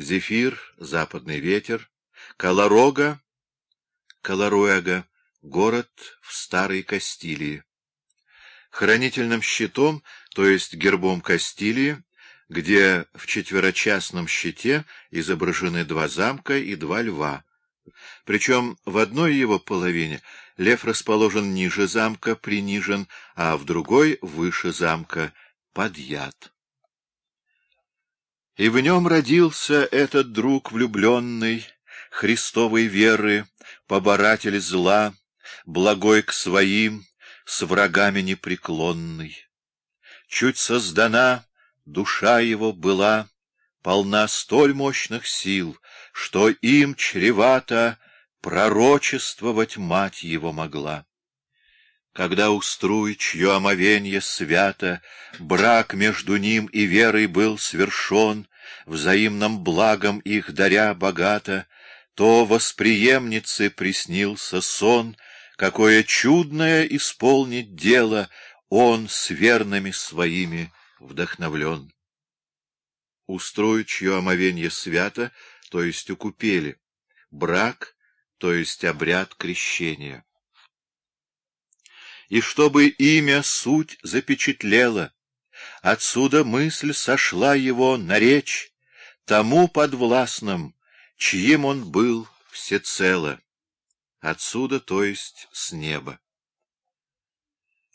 Зефир, западный ветер, Каларога, Каларуэга, город в Старой Кастилии. Хранительным щитом, то есть гербом Кастилии, где в четверочастном щите изображены два замка и два льва. Причем в одной его половине лев расположен ниже замка, принижен, а в другой — выше замка, подъят. И в нем родился этот друг влюбленный, Христовой веры, поборатель зла, благой к своим, с врагами непреклонный. Чуть создана, душа его была полна столь мощных сил, что им чревато пророчествовать мать его могла. Когда уструй, чье омовенье свято, брак между ним и верой был свершен, взаимным благом их даря богато, то восприемнице приснился сон, какое чудное исполнить дело он с верными своими вдохновлен. Устроить, чье омовенье свято, то есть укупели, брак, то есть обряд крещения. И чтобы имя суть запечатлело, отсюда мысль сошла его на речь, тому подвластным, чьим он был всецело, отсюда, то есть с неба.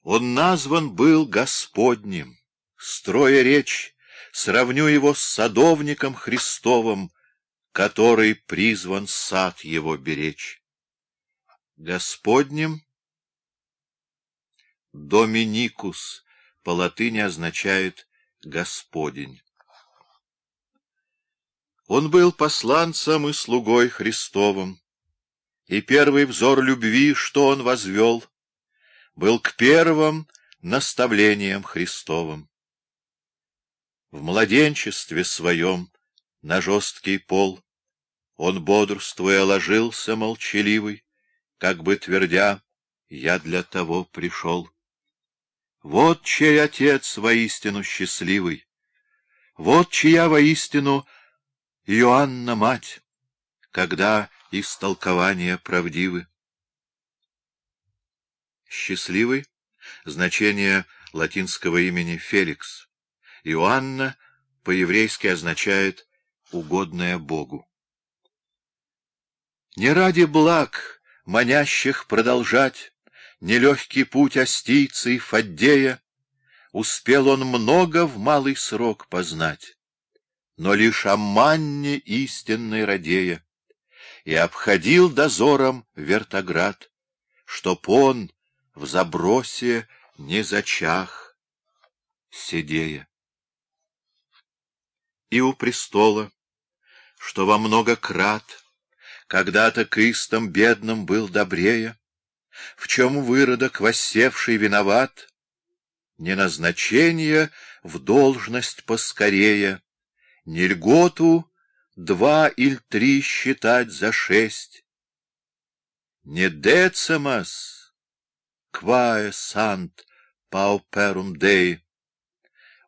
Он назван был Господним, строя речь, сравню его с садовником Христовым, который призван сад его беречь. Господним Доминикус по латыни означает «Господень». Он был посланцем и слугой Христовым, и первый взор любви, что он возвел, был к первым наставлениям Христовым. В младенчестве своем на жесткий пол он, бодрствуя, ложился молчаливый, как бы твердя, «Я для того пришел». Вот чей отец воистину счастливый, вот чья воистину Иоанна мать, когда истолкования правдивы. Счастливый — значение латинского имени Феликс. Иоанна по-еврейски означает «угодная Богу». Не ради благ, манящих продолжать, Нелегкий путь Остийца и Фаддея, Успел он много в малый срок познать но лишь о манне истинной радея, и обходил дозором вертоград, чтоб он в забросе не зачах, сидея. И у престола, что во много крат, когда-то к истам бедным был добрея, в чем выродок воссевший виноват, не назначение в должность поскорее, не льготу два или три считать за шесть. Не децимас, квае сант пауперум дей.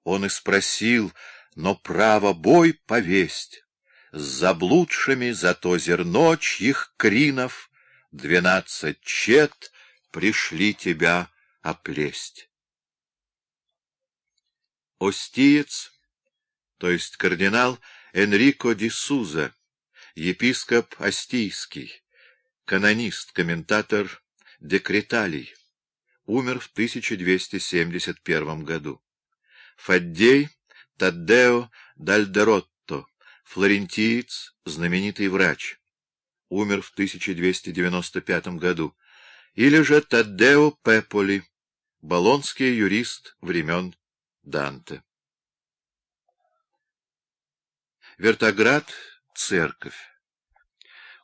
Он и спросил, но право бой повесть, с заблудшими за то зерно, чьих кринов двенадцать чет пришли тебя оплесть. Остиец то есть кардинал Энрико ди Суза, епископ Астийский, канонист, комментатор декреталий, умер в 1271 году. Фаддей Таддео Дальдеротто, флорентиец, знаменитый врач, умер в 1295 году, или же Таддео Пеполи, болонский юрист времен Данте. Вертоград — церковь.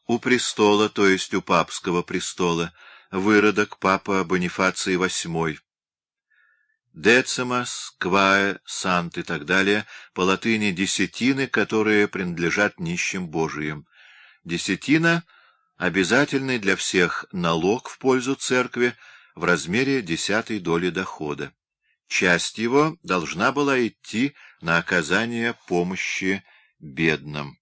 У престола, то есть у папского престола, выродок папа Бонифаций VIII. Децимас, Квае, Сант и так далее, по латыни десятины, которые принадлежат нищим Божиим. Десятина — обязательный для всех налог в пользу церкви в размере десятой доли дохода. Часть его должна была идти на оказание помощи бедным.